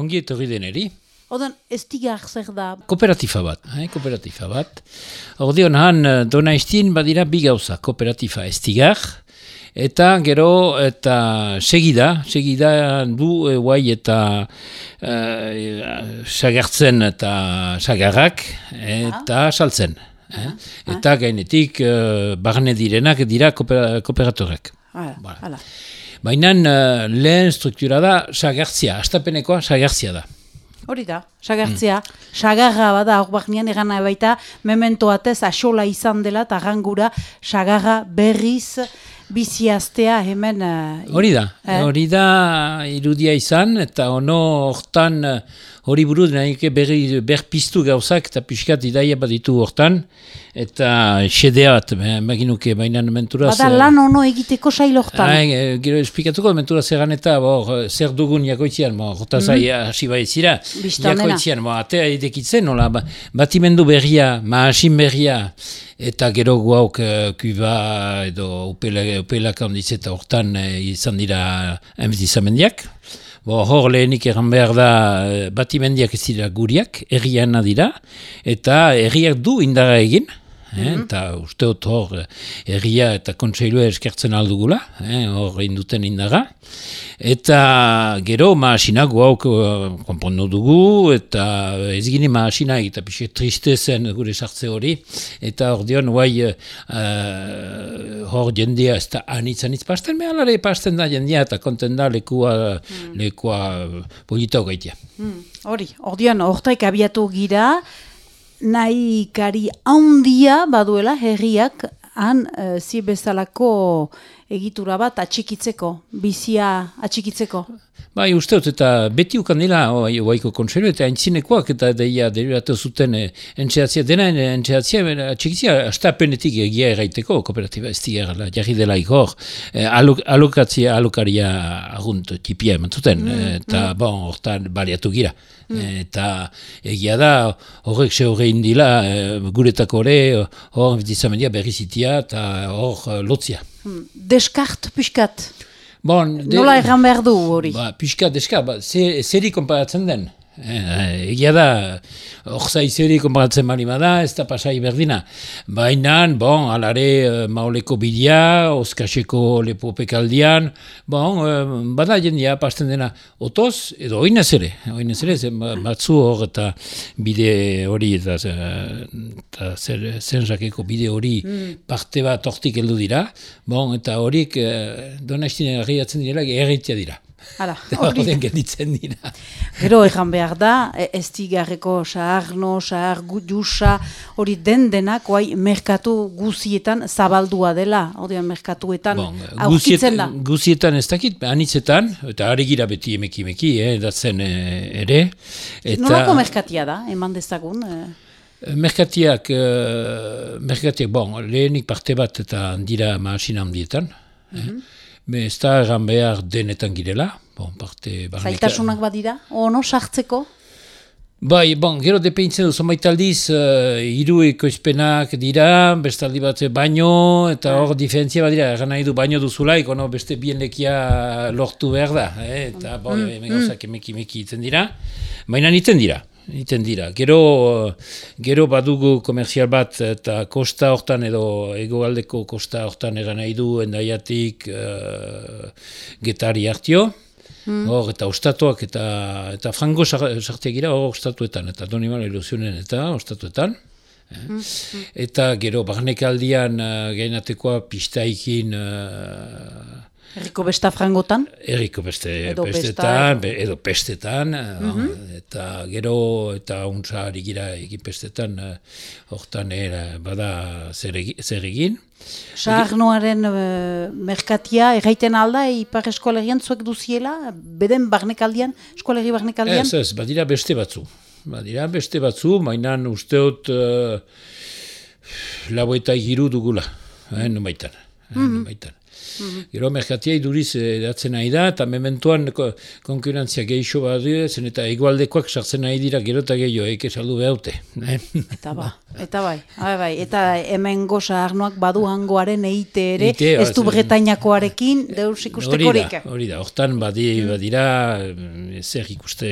Ongi etorri deneri. Odan, ez zer da? Kooperatifa bat, eh? kooperatifa bat. Ordeon han, eh, dona istin badira bi gauza, kooperatifa ez eta gero, eta segida, segida du e, guai eta e, sagertzen eta sagarrak, eta saltzen. Eh? Eta gainetik, e, barne direnak dira kooper, kooperatorek. Hala, hala. Baina uh, lehen struktura da sagertzia, astapenekoa sagertzia da. Hori da, sagartzea. Sagarra bada, hor barnean egan nahi baita, memento atez asola izan dela, eta gangura sagarra berriz biziaztea hemen... eh, Hori da, Eh? hori da irudia izan, eta ono hortan eh, hori buruz nahike berri berpiztu gauzak eta pixkat idaia baditu hortan, eta xedea bat, eh, maginuke baina menturaz... Bada eh, lan ono egiteko sailortan. Hain, eh, gero esplikatuko mentura zeran eta bor, zer dugun jakoitzian, bo, jota zai hasi baitzira, Biztanena. jakoitzian, bo, atea idekitzen, nola, ba, batimendu berria, maasin berria, eta gero guauk uh, kuba edo upela, upelak handiz eta hortan eh, izan dira emizizamendiak. Bo, hor lehenik egan behar da eh, batimendiak ez dira guriak, erriana dira, eta erriak du indara egin, Eh, eta usteot hor eh, erria eta kontseilua eskertzen aldugula, eh, hor induten indaga. Eta gero maasinak guauk eh, konpondu dugu, eta ez gini maasina eta pixe triste zen gure sartze hori. Eta hor dion, guai, eh, hor jendea ez da anitz anitz pasten, mehalare pasten da jendea eta konten da lekua, lekua polita hogeitia. Hmm, Hori, ordian, hortaik abiatu gira, nahi kari handia baduela herriak han uh, zi bezalako egitura bat atxikitzeko, bizia atxikitzeko. Bai, usteot, eta beti ukan dela oai, oaiko kontseilu, eta entzinekoak eta deia derivatu zuten e, entxeatzia, dena e, entxeatzia, bera, txikitzia, astapenetik egia erraiteko, kooperatiba ez digarra, jarri dela ikor, e, alok, alokatzia, alokaria agunt tipia eman zuten, e, eta bon, hortan baliatu gira. E, eta egia da, horrek se horre indila, guretako hor dizamendia berrizitia, eta hor lotzia. Hmm. Deskart pixkat, Bon, de- nola erran behar du hori? Ba, pixka, deska, ba, ze, zeri konparatzen den. Eh, egia da, orzai zeri konparatzen bali bada, ez da pasai berdina. Baina, bon, alare eh, maoleko bidea, oskaseko lepopekaldian, bon, eh, bada jendia pasten dena otoz, edo oinez ere, oinez ere, zen ba- batzu hor eta bide hori, eta, eta zer, zenrakeko bide hori parte bat hortik heldu dira, bon, eta horik donestine herriatzen direla, erritia dira. Hala, Hori gelditzen dira. Gero erran behar da, ez digarreko saharno, sahar jusa, hori den denak, oai, merkatu guzietan zabaldua dela, hori merkatuetan Bon, aurkitzen da. guzietan ez dakit, anitzetan, eta ari gira beti emeki emeki, eh, datzen eh, ere. Eta Nolako merkatia da, eman dezagun? eh? merkatiak, eh, merkatiak, bon, lehenik parte bat eta dira maasin handietan. eh. Me ez da erran behar denetan girela, bon, parte Zailtasunak badira? Ono, sartzeko? Bai, bon, gero depeintzen du, zonbait aldiz, uh, hiru ekoizpenak dira, bestaldi bat baino, eta hor diferentzia bat dira, egan nahi du baino duzulaik, ono beste bien lekia lortu behar da, eh? eta bon, mm, hemen gauzak emeki emeki iten dira, baina niten dira, niten dira. Gero, eh, gero badugu komerzial bat, eta kosta hortan edo egoaldeko kosta hortan egan nahi du, endaiatik uh, getari hartio, Hor, eta ostatuak eta, eta frango sar- sartiak gira hor ostatuetan, eta donimal ilusionen eta ostatuetan. eh. Eta gero, barnekaldian uh, gainatekoa pistaikin uh, Herriko besta frangotan? erriko beste, Edo besta, pestetan, be- edo pestetan, eh, eta gero, eta untza ari gira egin pestetan, eh, hortan era, bada zer, egi- zer egin. Saharnoaren eh, merkatia, erraiten alda, ipar eskualerian zuek duziela, beden barnekaldian, eskualeri barnekaldian? Ez, ez, badira beste batzu. Badira beste batzu, mainan usteot uh, lau eta hiru dugula, eh, numaitan. Eh, numaitan. Gero merkatia iduriz edatzen nahi da, eta mementuan ko, konkurentzia geixo bat zen eta egualdekoak sartzen nahi dira gero eta gehiago, eke saldu behaute. Eh? Eta ba, eta bai, bai, bai, eta hemen goza arnoak badu hangoaren eite ere, Eite, ez du bretainakoarekin, deus Hori ikustekorik. da, hori da, hortan badi, badira eh, zer ikuste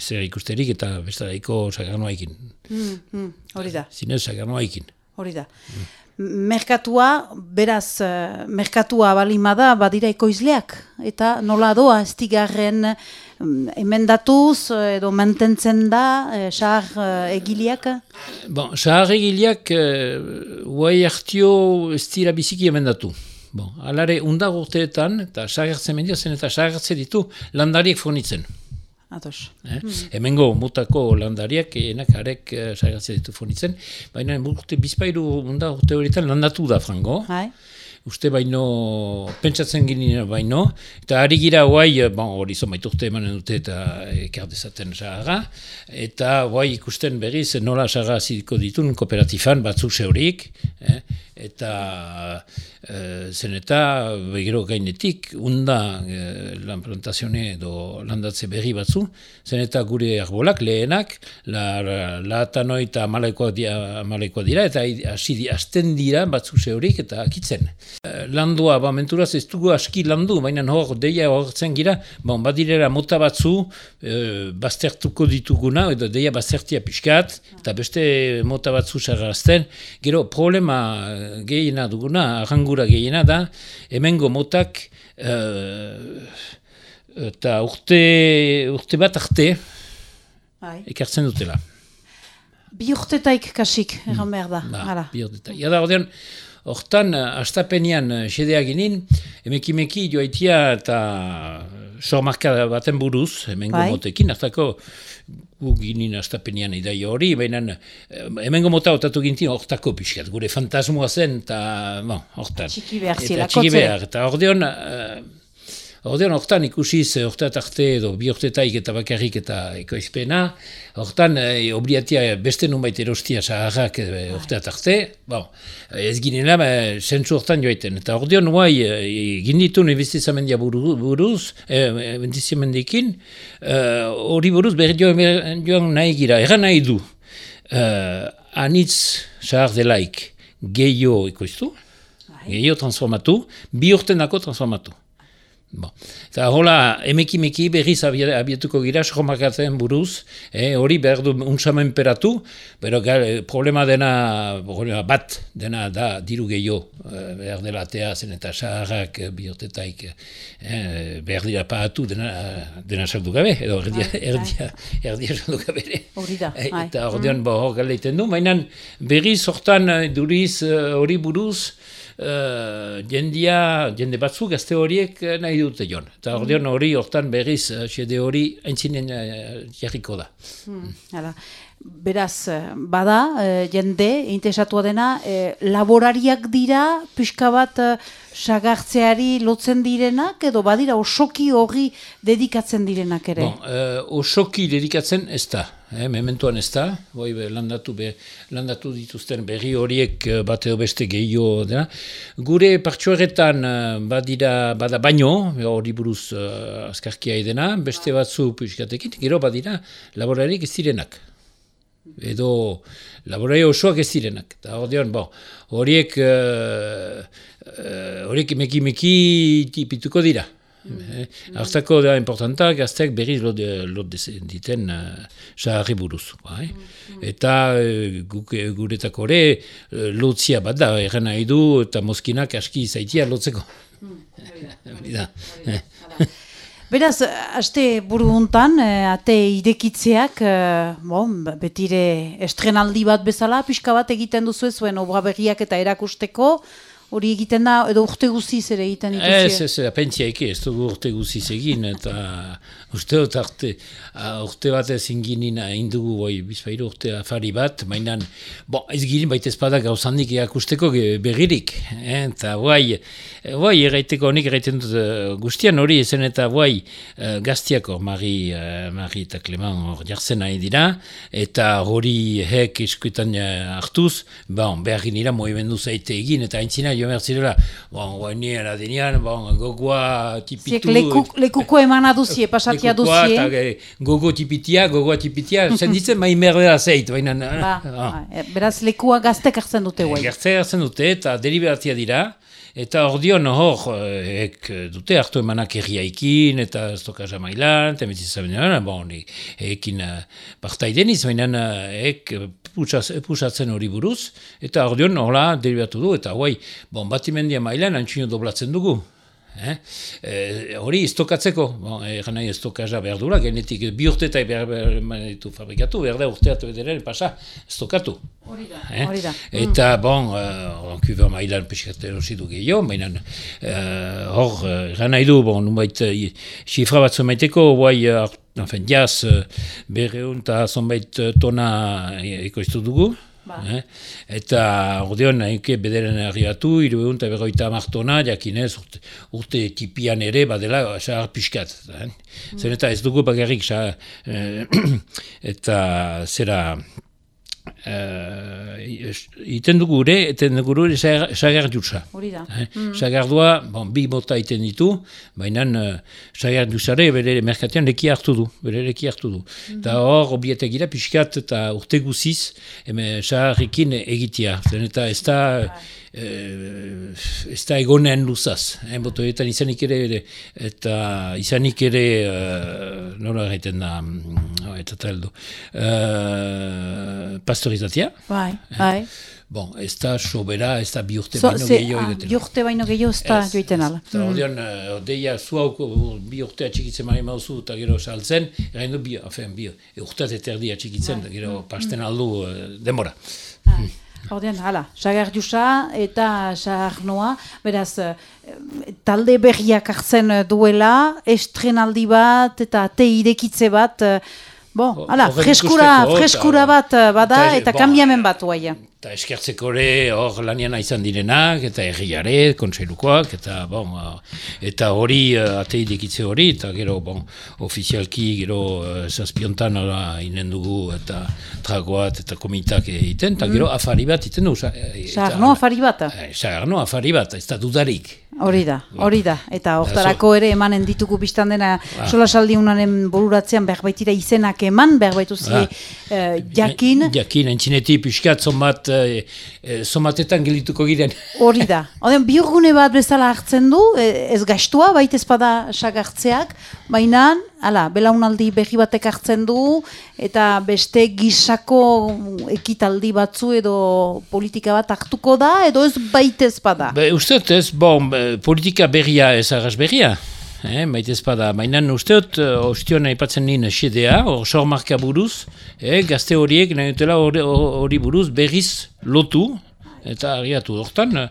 zer ikusterik eta bestaraiko sagarnoaikin. Mm, mm, hori da. Zinez sagarnoaikin. Hori da. Merkatua, beraz, eh, merkatua balimada badira ekoizleak. Eta nola doa, ez digarren mm, emendatuz edo mantentzen da, eh, sahar eh, egiliak. Bon, sahar egileak, uh, guai hartio ez dira biziki emendatu. Bon, alare, undar urteetan, eta sagertzen mendia zen, eta sagertzen ditu landariek fornitzen. Atos. Eh? Hemengo mutako landariak, enak harek uh, sagertzen ditu fornitzen, baina urte, bizpairu undar urte horietan landatu da frango. Hai? uste baino, pentsatzen ginen baino, eta ari gira guai, bon, hori zo urte emanen dute eta ekar dezaten saga, eta guai ikusten berriz nola saga zidiko ditun kooperatifan batzuk zeurik, eh? Eta e, zen eta begero gainetik, unda e, lan plantazione edo landatze berri batzu, zen eta gure arbolak lehenak, la, la, la eta amalekoa dira, amalekoa dira eta hasi di, asten dira batzuk zeurik eta akitzen. E, landua, ba, menturaz ez dugu aski landu, baina hor deia horretzen gira, bon, badirera mota batzu e, baztertuko dituguna, edo deia baztertia pixkat, eta beste mota batzu sarrazten, gero problema gehiena duguna, arrangura gehiena da, hemengo motak uh, eta urte, urte bat arte Bai. ekartzen dutela. Bi urtetaik kasik, egan behar da. Ba, Hala. bi urte. Iada ordean, hortan, uh, astapenean uh, xedea ginin, emekimeki joaitia eta sormarka baten buruz, hemengo Bai. motekin, hartako ginin astapenean idai hori, baina eh, hemengo mota otatu gintin hortako pixkat, gure fantasmoa zen, eta, bon, hortan. Txiki behar Eta zela, txiki behar, eta ordeon, uh, ordeon hortan ikusiz hortat arte edo bi urtetaik eta bakarrik eta ekoizpena, hortan eh, obliatia beste nunbait erostia saharrak eh, hortat arte, bon, ez ginela ba, zentzu hortan joaiten. Eta ordeon guai, eh, ginditun investizamendia buru- buruz, investizamendikin, eh, hori buruz berri joan, joan nahi gira, erran nahi du, eh, anitz sahar delaik gehiago ekoiztu, gehiago transformatu, bi urtenako transformatu. Bon. Eta hola, emeki-meki berriz abiatuko gira, sohomakatzen buruz, eh, hori behar du untsamen peratu, pero ga- problema dena, problema bat dena da diru gehiago eh, behar dela atea zen eta saharrak eh, bihotetaik eh, behar dira pagatu dena, dena sardu gabe, edo erdia, erdia, erdia sardu gabe. Hori da, Eh, bai. Eta ordean bo hor galeiten du, baina berriz hortan eh, duriz eh, hori buruz, uh, jendia, jende batzu gazte horiek eh, nahi dute joan. Eta ordean hori hortan berriz uh, xede hori aintzinen uh, jarriko da. Hmm, hala. Beraz, eh, bada, eh, jende, interesatua dena, eh, laborariak dira, pixka bat eh, sagartzeari lotzen direnak, edo badira osoki hori dedikatzen direnak ere. Bon, uh, osoki dedikatzen ez da, eh, mementuan ez da, boi, be, landatu, be, landatu dituzten berri horiek bat edo beste gehiago dena. Gure partxoeretan eh, badira, bada baino, hori buruz uh, azkarkia edena, beste batzu pixkatekin, gero badira laborarik ez direnak. Edo laborari osoak ez direnak. Eta ordean, bon, horiek, uh, uh, horiek meki-meki tipituko dira. Eh, Hartako da importanta, gazteak berriz lot, lot diten uh, saharri buruz. Bai? Eta uh, guk, guretako ere uh, lotzia bat da, erren nahi du eta mozkinak aski zaitia lotzeko. Hori da. Beraz, aste buru hontan, eh, ate irekitzeak, eh, bon, ba, betire estrenaldi bat bezala, pixka bat egiten duzu zuen obra berriak eta erakusteko, hori egiten da, edo urte guziz ere egiten Ez, dituzu. ez, apentziaik ez dugu urte guziz egin, eta uste dut arte, urte bat ez inginin indugu boi, bizpairu urte afari bat, mainan, bo, ez ginen baita ezpada gauzandik erakusteko ge- berririk, eh, eta guai, guai erraiteko honik erraiten dut eh, guztian hori ezen eta guai eh, gaztiako Mari, Mari eta Clement hor jartzen nahi dira, eta hori hek eskuetan eh, hartuz, bon, behar ginira movimendu zaite egin, eta aintzina jo mertzirela, bon, guain nien adinean, bon, gogoa tipitu... Ziek leku, lekuko emana duzie, pasatia Lekukoa duzie. eta ge- gogo tipitia, gogoa tipitia, zenditzen mai merdera zeit, baina... Ba, ah. ba, e, beraz lekua gaztek hartzen dute guai. Gertzea hartzen dute eta deliberatia dira, eta ordion hor, eh, ek dute hartu emanak erriaikin, eta stokaja mailan, eta metzizabenean, bon, e- ekin uh, partai deniz, baina eh, ek pusatzen hori buruz, eta ordion horla deliberatu du, eta guai, bon, batimendia mailan antxino doblatzen dugu. Eh? Eh, hori istokatzeko, bon, egan nahi istokaza behar dula, genetik bi urte eta behar, behar, behar ditu fabrikatu, behar da urteatu ederen pasa, istokatu. Hori da. Eh? Hori da. Eta, bon, uh, kuba mailan pixkat erosi du gehiago, baina uh, hor, uh, egan nahi du, bon, nubait, uh, xifra bat zomaiteko, guai, uh, enfin, jaz, uh, berreun eta zonbait tona e- ekoiztu dugu, Ba. Eh? Eta ordeon nahike bederen arribatu, irueun eta berroita martona, jakinez urte, urte tipian ere badela sahar pixkat. Eh? Zen eta ez dugu bagarrik sahar, eh, eta zera eh, iten dugu ere, eten dugu sagar jutsa. Hori da. Eh? Sagardua, bon, bi bota iten ditu, baina uh, sagar duzare bere merkatean leki hartu du, bere leki hartu du. Eta hor, obietek gira pixkat eta urte guziz, hemen sagarrekin egitea. Zen eta ez da, eh, ez da egonen luzaz. Eh? Botoetan izanik ere, eta izanik ere, uh, nola egiten da, mm, oh, eta taldu, uh, pasteurizatia. Bai, bai. Bon, ez da sobera, ez da bi urte So, baino gehiago ah, egiten. bi urte baino gehiago ez da joiten ala. Eta ordean, uh, deia zu hauko bi urte atxikitzen mari mauzu eta gero saltzen, egin du bi, afen, bi, e, urteat eta erdi atxikitzen, eta gero pasten aldu uh, demora. Ordean, hala, sagar jusa eta sagar noa, beraz, eh, talde berriak hartzen eh, duela, estrenaldi bat eta te irekitze bat, eh, bon, hala, freskura, freskura bat eh, bada eta- eta bon, kambiamen bat guaia. Eta eskertzeko ere hor lanian izan direnak, eta erriare, kontseilukoak, eta bon, eta hori, uh, atei dekitze hori, eta gero, bon, ofizialki, gero uh, zazpiontan ora inen dugu, eta tragoat, eta komitak egiten, eta gero afari bat iten du. eh, noa afari bat. Eh, Sagarno afari bat, ez da dudarik. Hori da, hori da. Eta hortarako ere emanen ditugu biztan dena solasaldi unaren boruratzean berbaitira izenak eman, berbaitu zi Ah. eh, jakin, Jakin, entzineti pixkat, zonbat, eh, eh, zonbatetan gelituko giren. hori da. Oden, biurgune bat bezala hartzen du, ez gastua, baita ezpada sagartzeak, baina, hala, belaunaldi berri batek hartzen du, eta beste gisako ekitaldi batzu edo politika bat hartuko da, edo ez baita ezpada. Be, usteot ez, bon, politika berria ez arras berria. Eh, maite espada, mainan usteot, uh, ostion aipatzen nien sedea, hor sormarka buruz, eh, gazte horiek nahi dutela hori buruz berriz lotu, eta ariatu hortan, eh,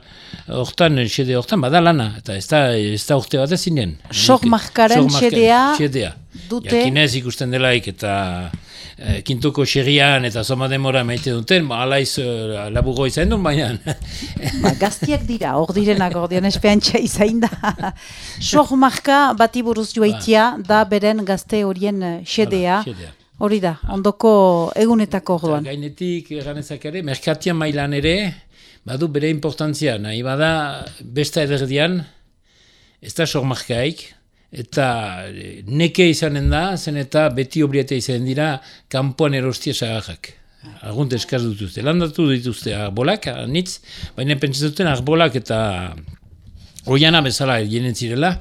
hortan, sede hortan, bada lana, eta ez da, ez da urte bat ezinen. Sormarkaren xedea xedea. dute- Jakinez ikusten delaik, eta eh, kintuko xerian eta zoma demora maite duten, ba, alaiz uh, laburro izan duen, baina. Ba, gaztiak dira, hor direnak ordean espeantxa izain da. Sor marka bati buruz joaitia da beren gazte horien eh, xedea. Xedea. Hori da, ondoko egunetako Eta orduan. Gainetik eganezak ere, merkatian mailan ere, badu bere importantzia, nahi bada besta ederdian, ez da sormarkaik, eta eh, neke izanen da, zen eta beti obriete izanen dira, kanpoan erostia sagarrak. Argunt eskaz dituzte, landatu dituzte arbolak, anitz, baina pentsatzen duten arbolak eta Oiana bezala jenen zirela,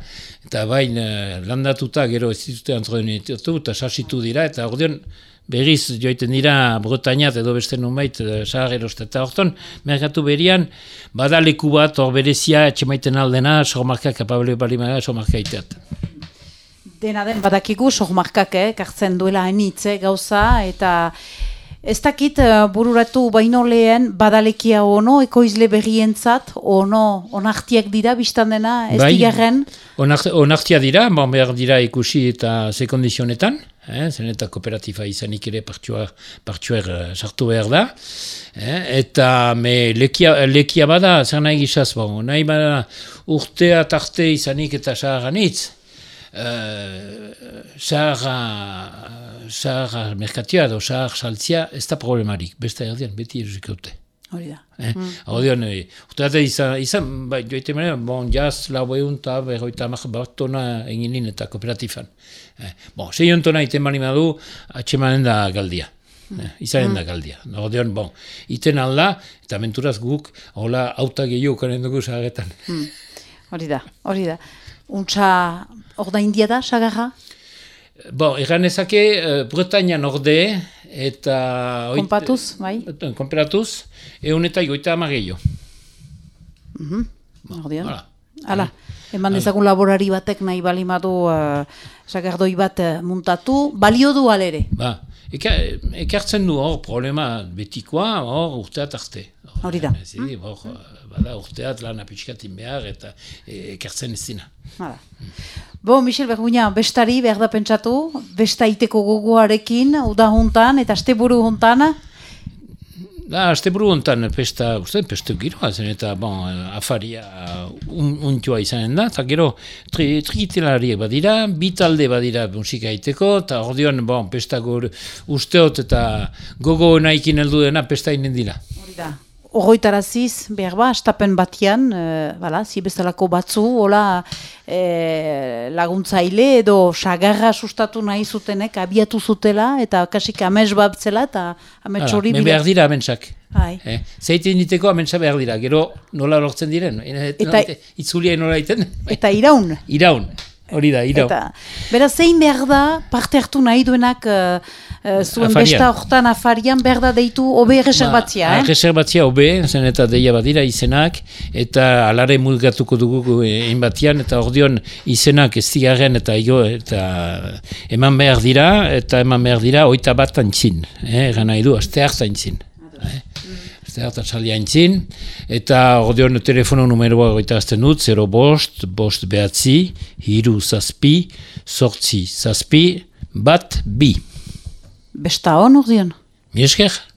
eta bain eh, landatuta gero ez dituzte antrodenitu eta sasitu dira, eta ordean berriz joiten dira Bretañat edo beste nunbait eh, sahar eroste. Eta horton, merkatu berian, bada leku bat hor berezia etxemaiten aldena, sormarka kapable bali maga sormarka iteat. Dena den badakigu sor markak, eh, kartzen duela enitze gauza, eta ez dakit eh, bururatu baino lehen badalekia ono, ekoizle berrientzat, ono, onartiak dira biztan dena, ez Bai. digarren, Onar- Onartia dira, bon, behar dira ikusi eta ze kondizionetan, eh, zen eta kooperatifa izanik ere partxuar, partxuar eh, sartu behar da, eh, eta me lekia, lekia bada, zer nahi gizaz, bon, nahi bada urtea tarte izanik eta saharanitz, uh, sahara, sahara merkatia edo sahar saltzia ez da problemarik, beste erdian, beti erosik dute. Hori da. Eh? Mm. Ordean, e, uste izan, izan, bai, joite mene, bon, jaz, lau egun eta berroita amak bat tona egin eta kooperatifan. Eh? Bon, sei ontona iten bali madu, atxemanen da galdia. Eh, izanen da galdia. Ordean, bon, iten alda, eta menturaz guk, hola, auta gehiago karen dugu zagetan. Mm. Hori da, hori da. Untxa, orda india da, sagarra? Bo, egan ezake, uh, Bretañan orde, eta... Kompatuz, bai? Kompatuz, egun eta goita amageio. Mm -hmm. Hala. Hala. Eman dezagun laborari batek nahi balimadu uh, sagardoi bat uh, muntatu, balio du alere? Ba, ekartzen du hor problema betikoa, hor urteat arte. Hori da. Hor, bada urteat lan apitskatin behar eta e, ekartzen ez dina. Hala. Bo, Michel Berguina, bestari behar da pentsatu, besta iteko gogoarekin, uda juntan eta asteburu juntan? Da, asteburu juntan, pesta, uste, pesta giroa zen eta, bon, afaria un, untua izanen da, eta gero, tri, trikitilariek badira, bitalde badira musika iteko, eta ordean, bon, pesta gure usteot eta gogo naikin heldu dena pesta inen dira. Hori da horroitaraziz, behar ba, estapen batian, e, bala, zibestalako batzu, hola, e, laguntzaile edo sagarra sustatu nahi zutenek, abiatu zutela, eta kasik amets bat zela, eta amets hori bila. behar dira ametsak. Bai. Eh? Zeite niteko ametsa behar dira, gero nola lortzen diren, eta, itzulia nola iten. Eta iraun. Iraun, hori da, iraun. Eta, beraz, zein behar da, parte hartu nahi duenak, Uh, zuen afarian. besta hortan afarian berda deitu obe reserbatzia, ba, eh? Reserbatzia obe, zen eta deia badira izenak, eta alare mulgatuko dugu egin batian, eta ordion izenak ez digarren eta, eta eman behar dira, eta eman behar dira oita bat antzin, eh? egan nahi du, azte hartan antzin. Eh? Azte hartan txali antzin, eta ordion telefono numeroa goita azten dut, 0 bost, bost behatzi, hiru zazpi, sortzi zazpi, bat bi. Besta hon, urdion? Mi esker.